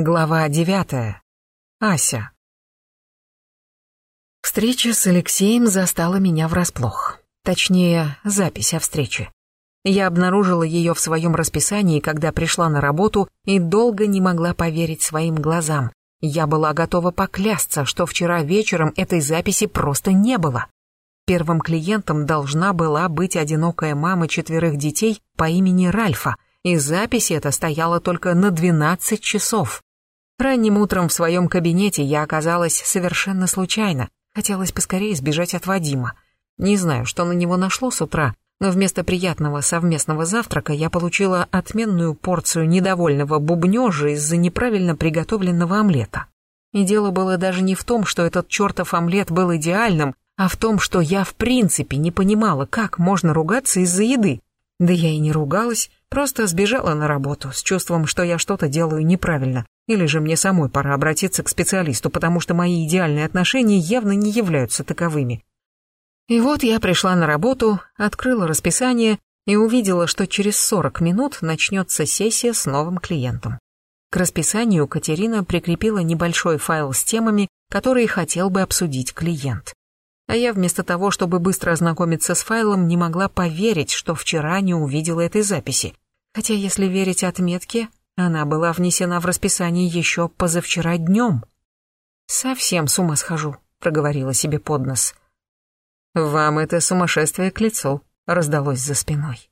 Глава девятая. Ася. Встреча с Алексеем застала меня врасплох. Точнее, запись о встрече. Я обнаружила ее в своем расписании, когда пришла на работу и долго не могла поверить своим глазам. Я была готова поклясться, что вчера вечером этой записи просто не было. Первым клиентом должна была быть одинокая мама четверых детей по имени Ральфа, и запись эта стояла только на 12 часов. Ранним утром в своем кабинете я оказалась совершенно случайно. Хотелось поскорее сбежать от Вадима. Не знаю, что на него нашло с утра, но вместо приятного совместного завтрака я получила отменную порцию недовольного бубнежа из-за неправильно приготовленного омлета. И дело было даже не в том, что этот чертов омлет был идеальным, а в том, что я в принципе не понимала, как можно ругаться из-за еды. Да я и не ругалась, просто сбежала на работу с чувством, что я что-то делаю неправильно, или же мне самой пора обратиться к специалисту, потому что мои идеальные отношения явно не являются таковыми. И вот я пришла на работу, открыла расписание и увидела, что через 40 минут начнется сессия с новым клиентом. К расписанию Катерина прикрепила небольшой файл с темами, которые хотел бы обсудить клиент. А я вместо того, чтобы быстро ознакомиться с файлом, не могла поверить, что вчера не увидела этой записи. Хотя, если верить отметке, она была внесена в расписание еще позавчера днем. «Совсем с ума схожу», — проговорила себе под нос. «Вам это сумасшествие к лицу», — раздалось за спиной.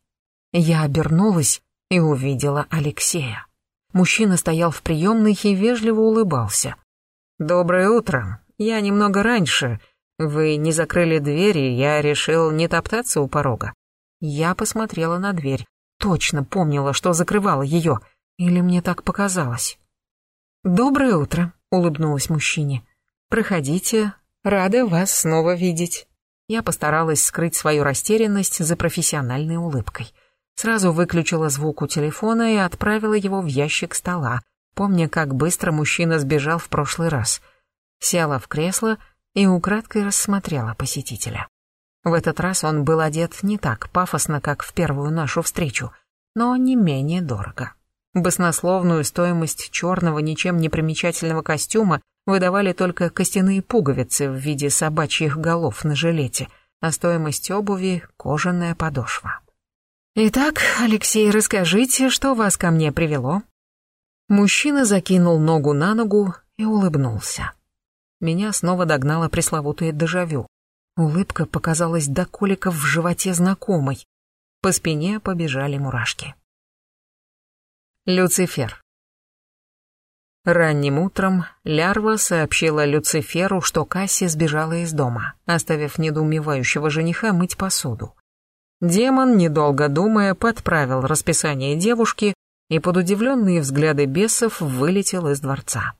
Я обернулась и увидела Алексея. Мужчина стоял в приемной и вежливо улыбался. «Доброе утро. Я немного раньше. Вы не закрыли двери, я решил не топтаться у порога». Я посмотрела на дверь. Точно помнила, что закрывала ее — или мне так показалось? «Доброе утро», — улыбнулась мужчине. «Проходите. Рада вас снова видеть». Я постаралась скрыть свою растерянность за профессиональной улыбкой. Сразу выключила звук у телефона и отправила его в ящик стола, помня, как быстро мужчина сбежал в прошлый раз. Села в кресло и украдкой рассмотрела посетителя. В этот раз он был одет не так пафосно, как в первую нашу встречу, но не менее дорого. Баснословную стоимость черного ничем не примечательного костюма выдавали только костяные пуговицы в виде собачьих голов на жилете, а стоимость обуви — кожаная подошва. «Итак, Алексей, расскажите, что вас ко мне привело?» Мужчина закинул ногу на ногу и улыбнулся. Меня снова догнало пресловутое дежавю. Улыбка показалась до коликов в животе знакомой. По спине побежали мурашки. Люцифер. Ранним утром Лярва сообщила Люциферу, что Касси сбежала из дома, оставив недоумевающего жениха мыть посуду. Демон, недолго думая, подправил расписание девушки и под удивленные взгляды бесов вылетел из дворца.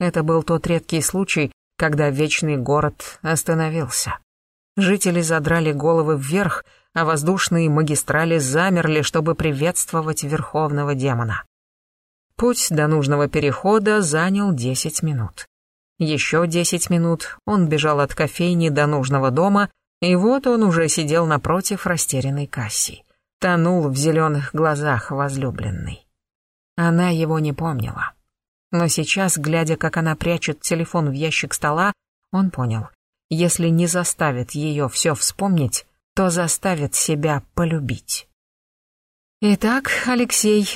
Это был тот редкий случай, когда вечный город остановился. Жители задрали головы вверх, а воздушные магистрали замерли, чтобы приветствовать верховного демона. Путь до нужного перехода занял 10 минут. Еще 10 минут он бежал от кофейни до нужного дома, и вот он уже сидел напротив растерянной Касси. Тонул в зеленых глазах возлюбленной. Она его не помнила. Но сейчас, глядя, как она прячет телефон в ящик стола, он понял, если не заставит ее все вспомнить, то заставит себя полюбить. «Итак, Алексей,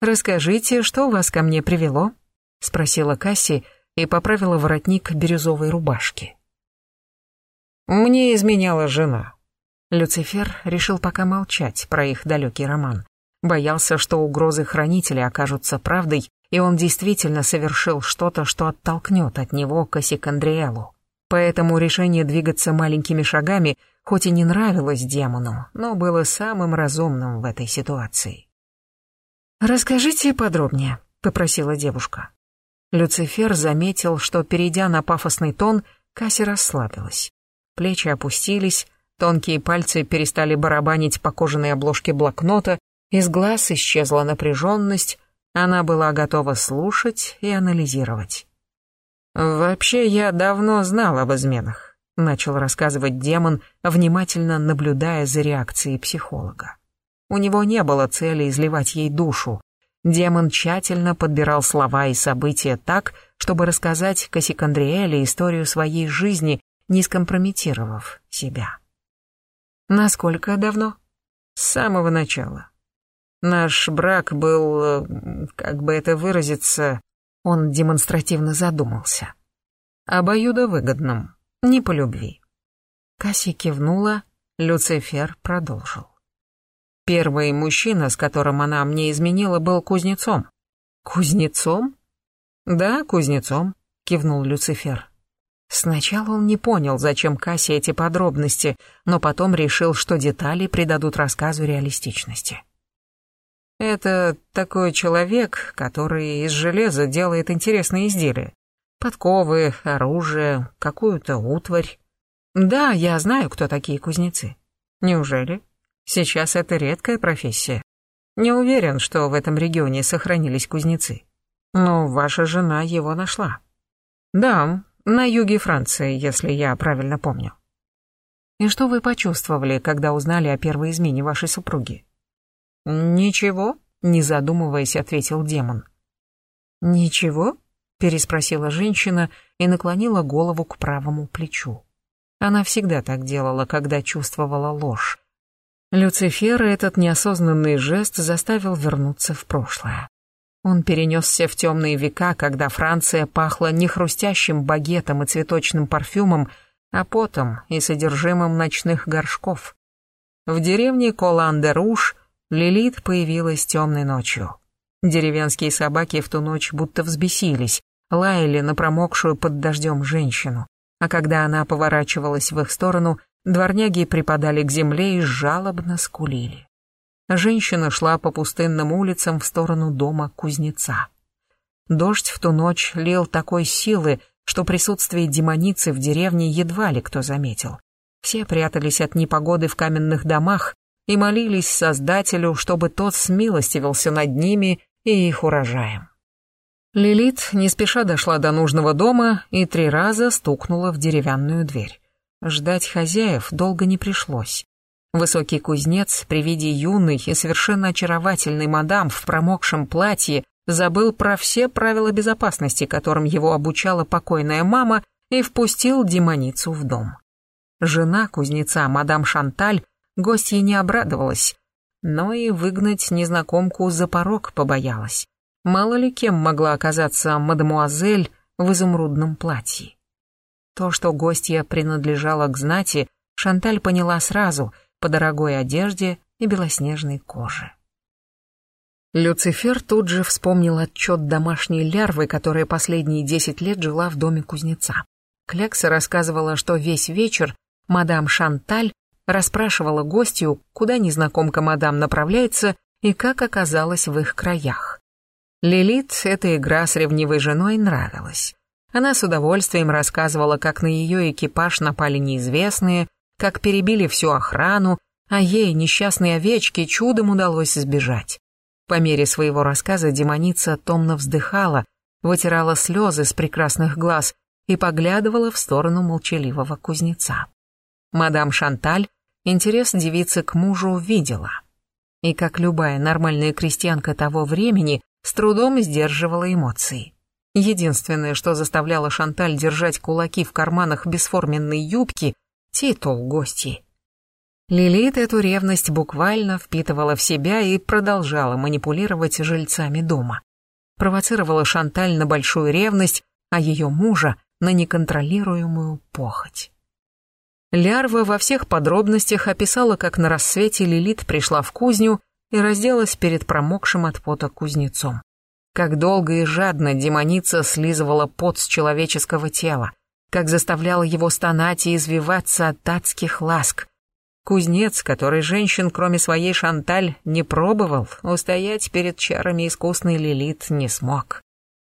расскажите, что вас ко мне привело?» — спросила Касси и поправила воротник бирюзовой рубашки. «Мне изменяла жена». Люцифер решил пока молчать про их далекий роман. Боялся, что угрозы хранителя окажутся правдой, и он действительно совершил что-то, что оттолкнет от него Кассикандриэлу. Поэтому решение двигаться маленькими шагами хоть и не нравилось демону, но было самым разумным в этой ситуации. «Расскажите подробнее», — попросила девушка. Люцифер заметил, что, перейдя на пафосный тон, Касси расслабилась. Плечи опустились, тонкие пальцы перестали барабанить по кожаной обложке блокнота, из глаз исчезла напряженность, она была готова слушать и анализировать. «Вообще, я давно знал об изменах», — начал рассказывать демон, внимательно наблюдая за реакцией психолога. У него не было цели изливать ей душу. Демон тщательно подбирал слова и события так, чтобы рассказать Кассикандриэле историю своей жизни, не скомпрометировав себя. Насколько давно? С самого начала. Наш брак был, э, как бы это выразиться, он демонстративно задумался. Обоюдовыгодным, не по любви. Касси кивнула, Люцифер продолжил. Первый мужчина, с которым она мне изменила, был кузнецом. Кузнецом? Да, кузнецом, кивнул Люцифер. Сначала он не понял, зачем Кассе эти подробности, но потом решил, что детали придадут рассказу реалистичности. Это такой человек, который из железа делает интересные изделия. Подковы, оружие, какую-то утварь. Да, я знаю, кто такие кузнецы. Неужели? Сейчас это редкая профессия. Не уверен, что в этом регионе сохранились кузнецы. Но ваша жена его нашла. Да, на юге Франции, если я правильно помню. И что вы почувствовали, когда узнали о первой измене вашей супруги? Ничего, не задумываясь, ответил демон. Ничего? Переспросила женщина и наклонила голову к правому плечу. Она всегда так делала, когда чувствовала ложь. Люцифера этот неосознанный жест заставил вернуться в прошлое. Он перенесся в темные века, когда Франция пахла не хрустящим багетом и цветочным парфюмом, а потом и содержимым ночных горшков. В деревне Колан-де-Руш Лилит появилась темной ночью. Деревенские собаки в ту ночь будто взбесились, лаяли на промокшую под дождем женщину, а когда она поворачивалась в их сторону — Дворняги припадали к земле и жалобно скулили. Женщина шла по пустынным улицам в сторону дома кузнеца. Дождь в ту ночь лил такой силы, что присутствие демоницы в деревне едва ли кто заметил. Все прятались от непогоды в каменных домах и молились Создателю, чтобы тот смилостивился над ними и их урожаем. Лилит не спеша дошла до нужного дома и три раза стукнула в деревянную дверь. Ждать хозяев долго не пришлось. Высокий кузнец при виде юной и совершенно очаровательной мадам в промокшем платье забыл про все правила безопасности, которым его обучала покойная мама, и впустил демоницу в дом. Жена кузнеца, мадам Шанталь, гостье не обрадовалась, но и выгнать незнакомку за порог побоялась. Мало ли кем могла оказаться мадемуазель в изумрудном платье. То, что гостья принадлежала к знати, Шанталь поняла сразу по дорогой одежде и белоснежной коже. Люцифер тут же вспомнил отчет домашней лярвы, которая последние десять лет жила в доме кузнеца. Клякса рассказывала, что весь вечер мадам Шанталь расспрашивала гостью, куда незнакомка мадам направляется и как оказалась в их краях. Лилит эта игра с ревнивой женой нравилась. Она с удовольствием рассказывала, как на ее экипаж напали неизвестные, как перебили всю охрану, а ей, несчастной овечке, чудом удалось сбежать. По мере своего рассказа демоница томно вздыхала, вытирала слезы с прекрасных глаз и поглядывала в сторону молчаливого кузнеца. Мадам Шанталь интерес девицы к мужу видела. И, как любая нормальная крестьянка того времени, с трудом сдерживала эмоции. Единственное, что заставляло Шанталь держать кулаки в карманах бесформенной юбки — титул гостей. Лилит эту ревность буквально впитывала в себя и продолжала манипулировать жильцами дома. Провоцировала Шанталь на большую ревность, а ее мужа — на неконтролируемую похоть. Лярва во всех подробностях описала, как на рассвете Лилит пришла в кузню и разделась перед промокшим от пота кузнецом. Как долго и жадно демоница слизывала пот с человеческого тела, как заставляла его стонать и извиваться от адских ласк. Кузнец, который женщин, кроме своей Шанталь, не пробовал, устоять перед чарами искусной Лилит не смог.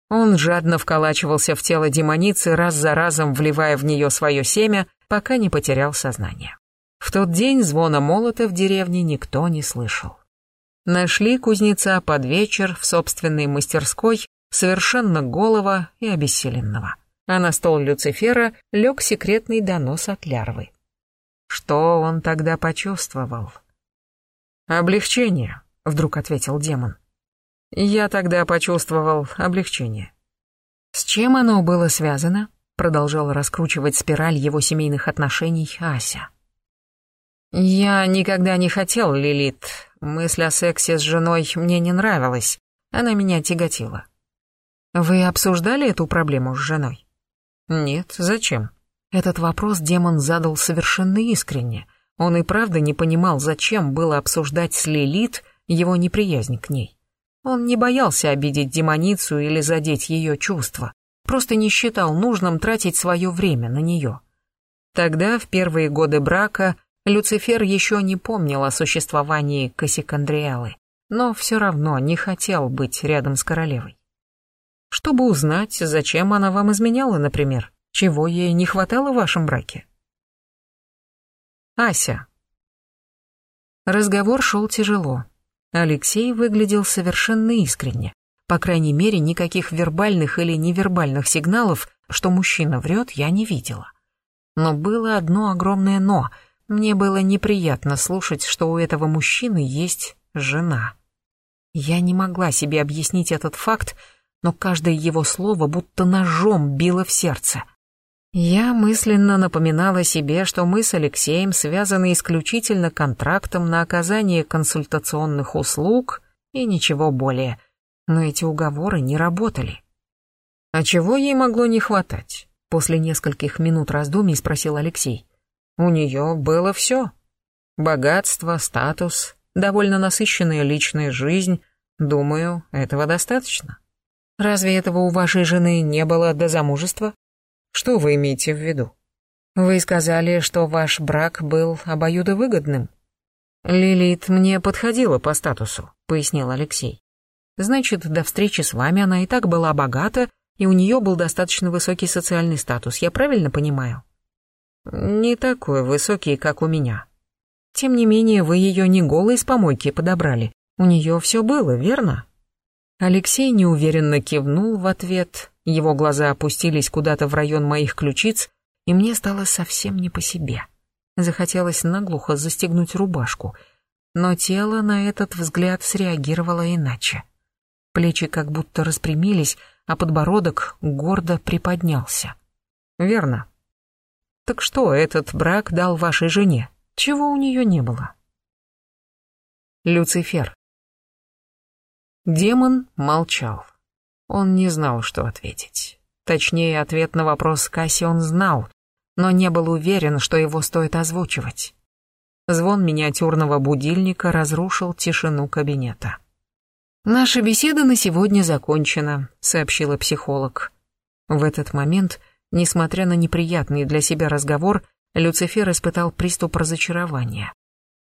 Он жадно вколачивался в тело демоницы, раз за разом вливая в нее свое семя, пока не потерял сознание. В тот день звона молота в деревне никто не слышал. Нашли кузнеца под вечер в собственной мастерской, совершенно голого и обессиленного. А на стол Люцифера лег секретный донос от лярвы. Что он тогда почувствовал? «Облегчение», — вдруг ответил демон. Я тогда почувствовал облегчение. С чем оно было связано? Продолжал раскручивать спираль его семейных отношений Ася. Я никогда не хотел, Лилит. Мысль о сексе с женой мне не нравилась. Она меня тяготила. Вы обсуждали эту проблему с женой? Нет, зачем? Этот вопрос демон задал совершенно искренне. Он и правда не понимал, зачем было обсуждать с Лилит его неприязнь к ней. Он не боялся обидеть демоницу или задеть ее чувства, просто не считал нужным тратить свое время на нее. Тогда, в первые годы брака, Люцифер еще не помнил о существовании Кассикандриалы, но все равно не хотел быть рядом с королевой. Чтобы узнать, зачем она вам изменяла, например, чего ей не хватало в вашем браке. Ася. Разговор шел тяжело. Алексей выглядел совершенно искренне. По крайней мере, никаких вербальных или невербальных сигналов, что мужчина врет, я не видела. Но было одно огромное «но». Мне было неприятно слушать, что у этого мужчины есть жена. Я не могла себе объяснить этот факт, но каждое его слово будто ножом било в сердце. Я мысленно напоминала себе, что мы с Алексеем связаны исключительно контрактом на оказание консультационных услуг и ничего более, но эти уговоры не работали. «А чего ей могло не хватать?» После нескольких минут раздумий спросил Алексей. «У нее было все. Богатство, статус, довольно насыщенная личная жизнь. Думаю, этого достаточно. Разве этого у вашей жены не было до замужества?» Что вы имеете в виду? Вы сказали, что ваш брак был обоюдовыгодным. Лилит мне подходила по статусу, пояснил Алексей. Значит, до встречи с вами она и так была богата, и у нее был достаточно высокий социальный статус, я правильно понимаю? Не такой высокий, как у меня. Тем не менее, вы ее не голой с помойки подобрали. У нее все было, верно? Алексей неуверенно кивнул в ответ, его глаза опустились куда-то в район моих ключиц, и мне стало совсем не по себе. Захотелось наглухо застегнуть рубашку, но тело на этот взгляд среагировало иначе. Плечи как будто распрямились, а подбородок гордо приподнялся. «Верно. Так что этот брак дал вашей жене? Чего у нее не было?» Люцифер. Демон молчал. Он не знал, что ответить. Точнее, ответ на вопрос Касси он знал, но не был уверен, что его стоит озвучивать. Звон миниатюрного будильника разрушил тишину кабинета. «Наша беседа на сегодня закончена», — сообщила психолог. В этот момент, несмотря на неприятный для себя разговор, Люцифер испытал приступ разочарования.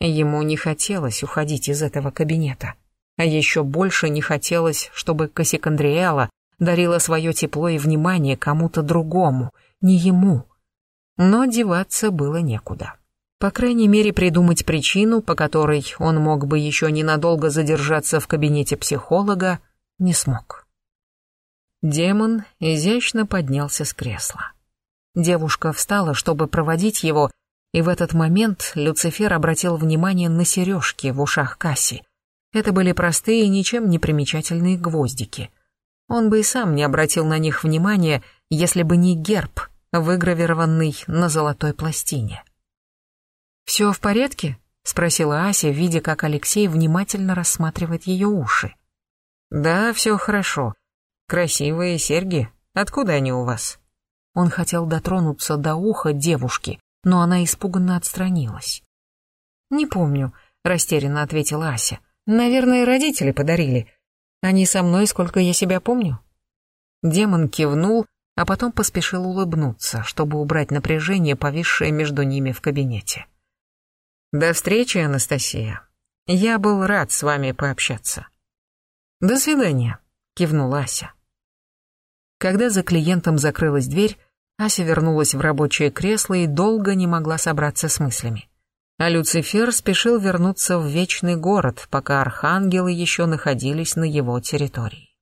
Ему не хотелось уходить из этого кабинета. А еще больше не хотелось, чтобы Кассикандриэла дарила свое тепло и внимание кому-то другому, не ему. Но деваться было некуда. По крайней мере, придумать причину, по которой он мог бы еще ненадолго задержаться в кабинете психолога, не смог. Демон изящно поднялся с кресла. Девушка встала, чтобы проводить его, и в этот момент Люцифер обратил внимание на сережки в ушах Касси, это были простые, ничем не примечательные гвоздики. Он бы и сам не обратил на них внимания, если бы не герб, выгравированный на золотой пластине. «Все в порядке?» — спросила Ася, видя, как Алексей внимательно рассматривает ее уши. «Да, все хорошо. Красивые серьги. Откуда они у вас?» Он хотел дотронуться до уха девушки, но она испуганно отстранилась. «Не помню», — растерянно ответила Ася. Наверное, родители подарили. Они со мной, сколько я себя помню. Демон кивнул, а потом поспешил улыбнуться, чтобы убрать напряжение, повисшее между ними в кабинете. До встречи, Анастасия. Я был рад с вами пообщаться. До свидания, кивнула Ася. Когда за клиентом закрылась дверь, Ася вернулась в рабочее кресло и долго не могла собраться с мыслями а Люцифер спешил вернуться в Вечный город, пока архангелы еще находились на его территории.